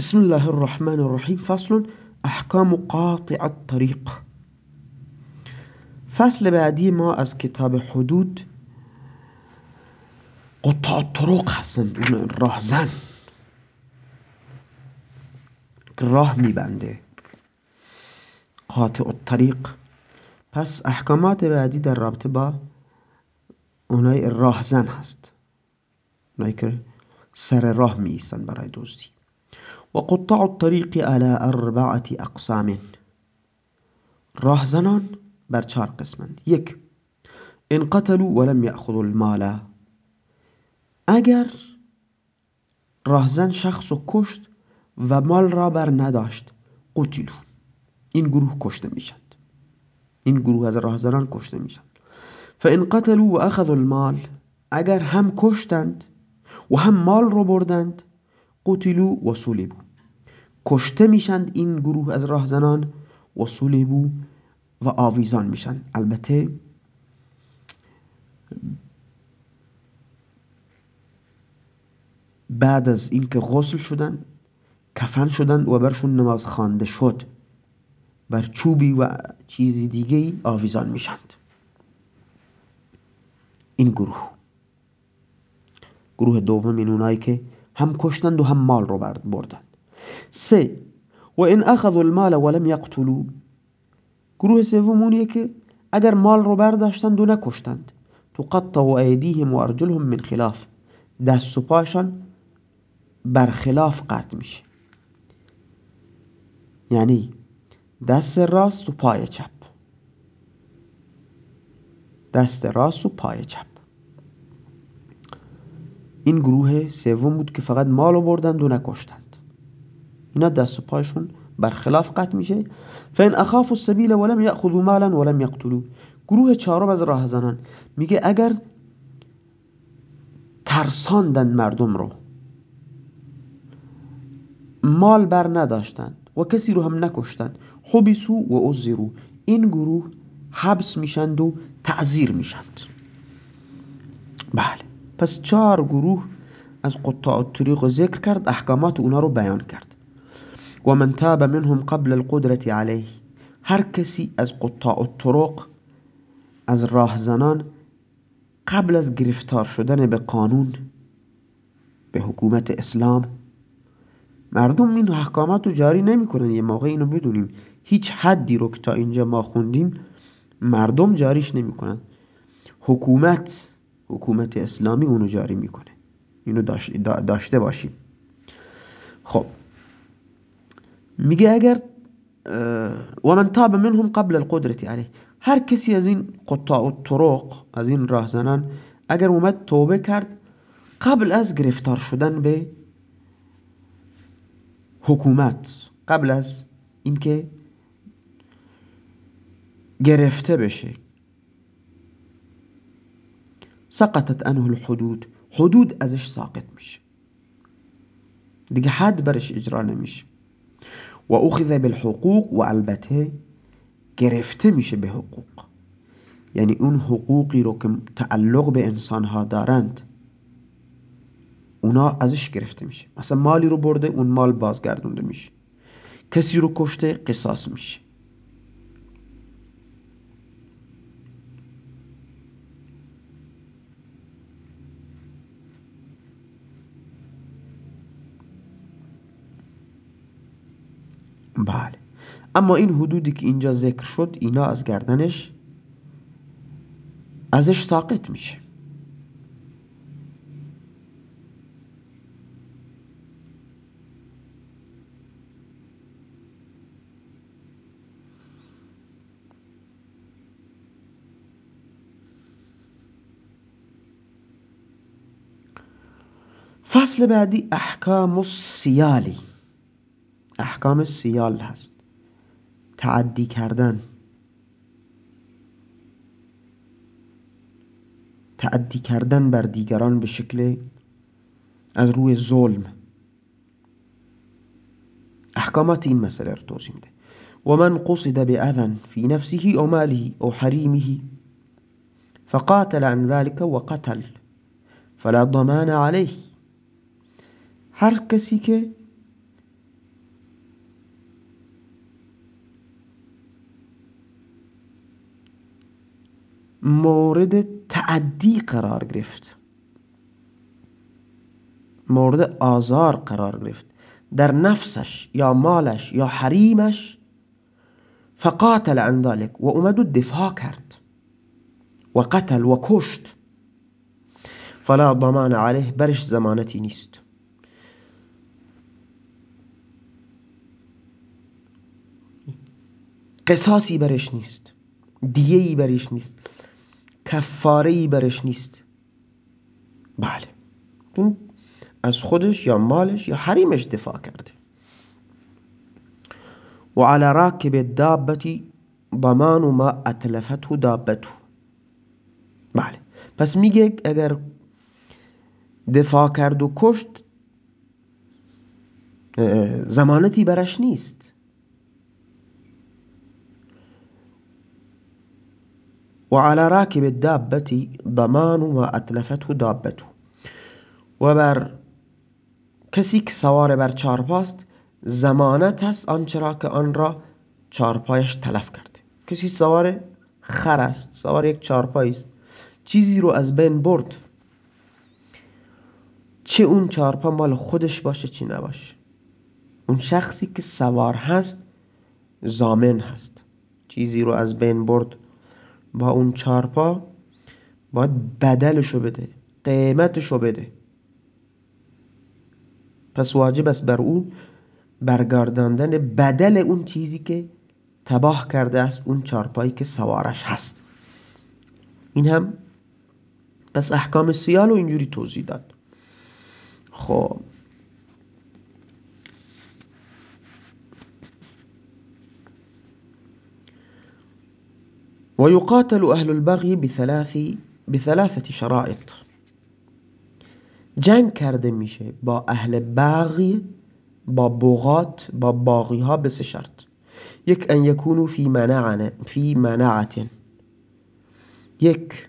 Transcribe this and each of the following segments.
بسم الله الرحمن الرحیم فصل احکام قاطع الطریق فصل بعدی ما از کتاب حدود قطاع طرق هستند اون راهزن راه میبنده قاطع الطریق پس احکامات بعدی در رابطه با اونای راهزن هست اونایی که سر راه می برای دزدی و قطاع الطریق على اربعه اقسام راهزنان بر چهار قسمند. یک ان قتلوا ولم یأخذوا المال. اگر راهزن شخص کشت و مال را بر نداشت قتلو این گروه کشته میشند این گروه از راهزنان کشته میشند فان قتلوا و المال اگر هم کشتند و هم مال رو بردند قتلوا و صلبوا. کشته میشند این گروه از راهزنان و و آویزان میشن. البته بعد از اینکه غسل شدن کفن شدن و برشون نماز خوانده شد بر چوبی و چیزی دیگه آویزان میشند. این گروه گروه دوم این اونایی که هم کشتند و هم مال رو بردند. سه و این اخذوا المال ولم یقتلوا. گروه سوم اونیه که اگر مال رو برداشتند و نکشتند تقطع ایدیهم و ارجلهم من خلاف. دست و پاشان برخلاف قطع میشه. یعنی دست راست و پای چپ. دست راست و پای چپ. این گروه سوم بود که فقط مالو بردند و نکشتند. اینا دست و پایشون برخلاف قطع میشه. فان اخاف السبیل ولم یاخذوا مالا ولم یقتلوا گروه چهارم از راهزنان میگه اگر ترساندن مردم رو مال بر نداشتند و کسی رو هم نکشتند حبسو و ازرو این گروه حبس میشند و تعذیر میشند. بله. پس چهار گروه از قطاع الطریق ذکر کرد احکامات اونا رو بیان کرد. و من تاب منهم قبل القدرت علیه هر کسی از قطاع الطرق از راهزنان قبل از گرفتار شدن به قانون به حکومت اسلام مردم این احکامات رو جاری نمی‌کنن. یه موقع اینو بدونیم هیچ حدی رو که تا اینجا ما خوندیم مردم جاریش نمی‌کنن. حکومت حکومت اسلامی اونو جاری می‌کنه. اینو داشته باشیم. خب. میگه اگر و من تاب منهم قبل القدرت علیه. هر کسی از این قطاع الطرق از این راهزنان اگر اومد توبه کرد قبل از گرفتار شدن به حکومت قبل از اینکه گرفته بشه سقطت عنه الحدود. حدود ازش ساقط میشه. دیگه حد برش اجرا نمیشه. و اخذ بالحقوق و البته گرفته میشه به حقوق. یعنی اون حقوقی رو که تعلق به انسان ها دارند اونا ازش گرفته میشه. مثلا مالی رو برده اون مال بازگردونده میشه. کسی رو کشته قصاص میشه بله اما این حدودی که اینجا ذکر شد اینا از گردنش ازش ساقط میشه. فصل بعدی احکام السیالی. احکام سیال هست. تعدی کردن. تعدی کردن بر دیگران به شکل از روی ظلم. احکامات این مسئله رو توضیح میده. من قصد بأذن في نفسه او ماله او حریمه فقاتل عن ذلك وقتل فلا ضمان عليه هر کسی که مورد تعدی قرار گرفت. مورد آزار قرار گرفت. در نفسش یا مالش یا حریمش فقاتل عن ذلك و اومد و دفاع کرد و قتل و کشت. فلا ضمان عليه برش زمانتی نیست. قصاصی برش نیست. دیهی برش نیست. کفاره برش نیست. بله. از خودش یا مالش یا حریمش دفاع کرده. و على راکب الدابة ضمان ما اتلفته دابته بله. پس میگه اگر دفاع کرد و کشت زمانتی برش نیست. و على راکب الدابة ضمان ما اتلفته دابته. و بر کسی که سوار بر چارپاست زمانت هست آنچرا که آن را چارپایش تلف کرده کسی سوار خر است سوار یک چارپایی است. چیزی رو از بین برد. چه اون چارپا مال خودش باشه چی نباشه. اون شخصی که سوار هست زامن هست. چیزی رو از بین برد. با اون چارپا باید بدلشو بده قیمتشو بده. پس واجب است بر اون برگرداندن بدل اون چیزی که تباه کرده است اون چارپایی که سوارش هست. این هم پس احکام سیال رو اینجوری توضیح داد. خب ويقاتل أهل البغي بثلاث بثلاثة شرائط. جنگ کرده میشه با أهل بغی با بغات با باغی ها به سه شرط. یک ان یکونو فی منعن فی منعت یک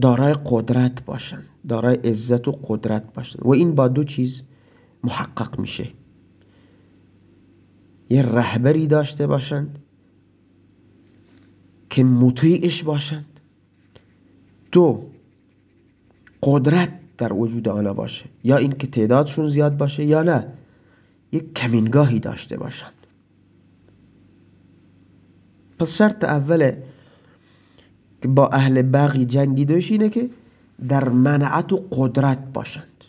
دارای قدرت باشن دارای عزت و قدرت باشن. و این با دو چیز محقق میشه. یه رهبری داشته باشند که مطیعش باشند. دو قدرت در وجود آنها باشه. یا اینکه تعدادشون زیاد باشه یا نه یک کمینگاهی داشته باشند. پس شرط اوله که با اهل بغی جنگی اینه که در منعت و قدرت باشند.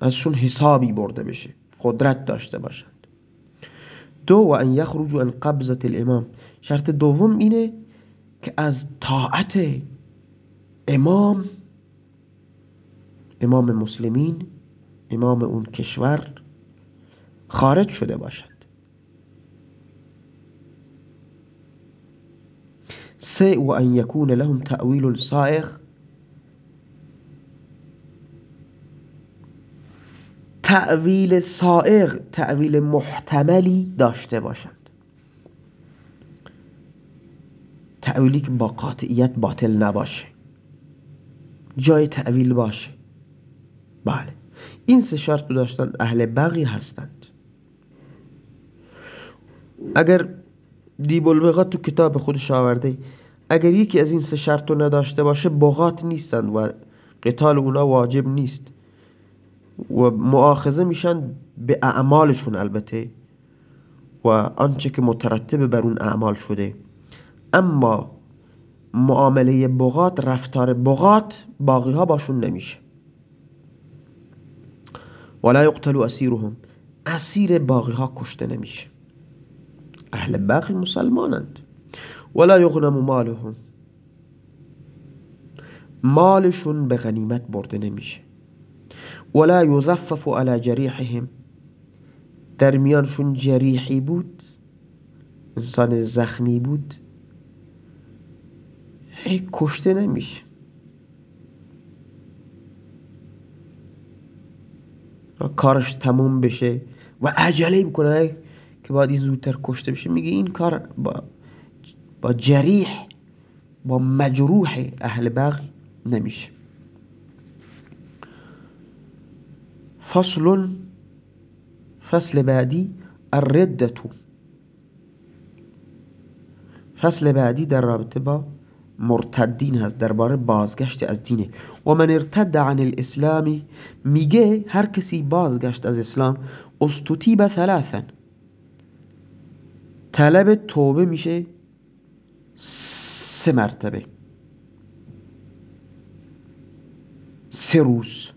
ازشون حسابی برده بشه. قدرت داشته باشند. دو و ان یخرجوا ان قبضت الامام. شرط دوم اینه که از طاعت امام امام مسلمین امام اون کشور خارج شده باشند سه و ان یکون لهم تأویل سائغ تأویل سائغ تأویل محتملی داشته باشند تأویلی که با قاطعیت باطل نباشه. جای تعویل باشه. بله. این سه شرط داشتن اهل بغی هستند. اگر دیب البغات تو کتاب خودش آورده اگر یکی از این سه شرط رو نداشته باشه بغات نیستند و قتال اونا واجب نیست. و مؤاخذه میشن به اعمالشون البته و آنچه که مترتب بر اون اعمال شده. اما معامله بغات رفتار بغات باقی ها باشون نمیشه. ولا یقتلوا اسیرهم. اسیر باقی ها کشته نمیشه. اهل باقی مسلمانند. ولا یغنم مالهم. مالشون به غنیمت برده نمیشه. ولا یذفف على جریحهم در میانشون جریحی بود. انسان زخمی بود. هی کشته نمیشه. کارش تموم بشه و عجله می‌کنه که باید این زودتر کشته بشه. میگه این کار با, با جریح با مجروح اهل بغی نمیشه. فصل فصل بعدی الردتو فصل بعدی در رابطه با مرتدین هست درباره بازگشت از دینه. و من ارتد عن الاسلامی میگه هر کسی بازگشت از اسلام استطیب ثلاثا. طلب توبه میشه سه مرتبه. سه روز.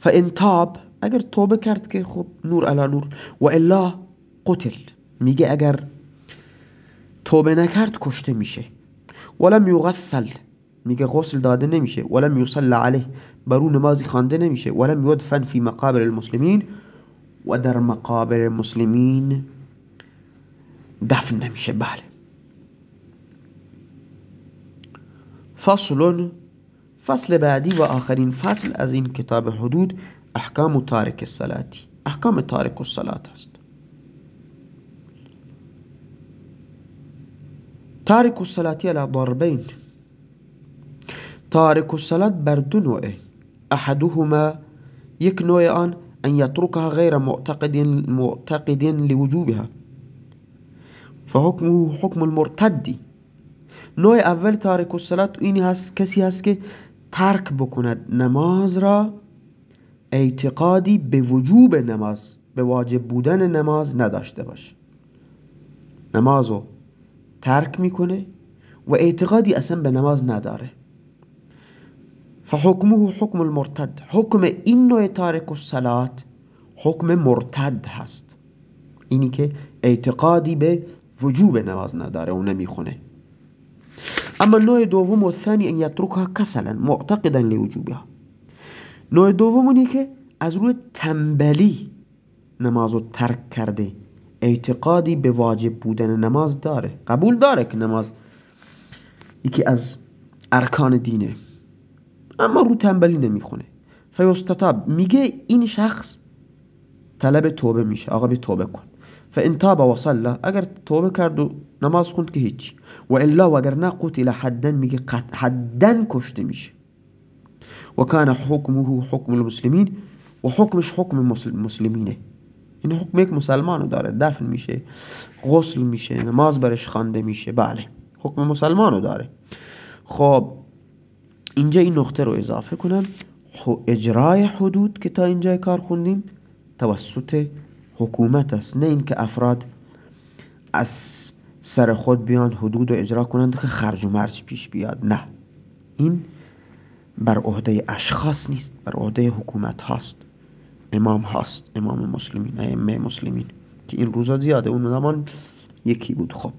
فان تاب اگر توبه کرد که خب نور علا نور و الا قتل. میگه اگر توبه نکرد کشته میشه. ولم یغسل. میگه غسل داده نمیشه. ولم یصلى علیه. برو نمازی خوانده نمیشه. ولم یدفن فی مقابر المسلمین. و در مقابر المسلمین دفن نمیشه. بله. فصل فصل بعدی و آخرین فصل از این کتاب حدود. احکام تارک الصلاتی احکام تارک الصلات است. تارک الصلاتی على ضربین. تارک الصلات بر دو نوعه. احدهما یک نوع آن ان يتركها غیر معتقد معتقد لوجوبها. فحكمه حكم المرتدی نوع اول تارک الصلات اینی هست کسی هست که ترک بکند نماز را اعتقادی به وجوب نماز به واجب بودن نماز نداشته باشه نمازو ترک می‌کنه و اعتقادی اصلا به نماز نداره. فحکمه حکم المرتد. حکم این نوع تارک الصلات حکم مرتد هست. اینی که اعتقادی به وجوب نماز نداره و نمی‌خونه. اما نوع دوم و ثانی ان یترکها کسلا معتقدا لوجوبها. نوع دوم که از روی تنبلی نمازو ترک کرده. اعتقادی به واجب بودن نماز داره. قبول داره که نماز یکی از ارکان دینه. اما رو تنبلی نمی‌خونه. فیستتاب میگه این شخص طلب توبه میشه. آقا به توبه کن. فان تاب و اگر توبه کرد و نماز خوند که هیچ و الا و اگر نه قتل حدا میگه حدا کشته میشه. و کان حکمه حکم المسلمین و حکمش حکم مسلمینه. این حکم یک مسلمانو داره. دفن میشه غسل میشه نماز برش خوانده میشه. بله. حکم مسلمانو داره. خب اینجا این نقطه رو اضافه کنم. اجرای حدود که تا اینجا کار خوندیم توسط حکومت است. نه اینکه افراد از سر خود بیان حدود رو اجرا کنند که خرج و مرج پیش بیاد. نه. این بر عهده اشخاص نیست بر عهده حکومت هاست. امام هاست امام مسلمین ائمه مسلمین. که این روزا زیاده اون زمان یکی بود خب.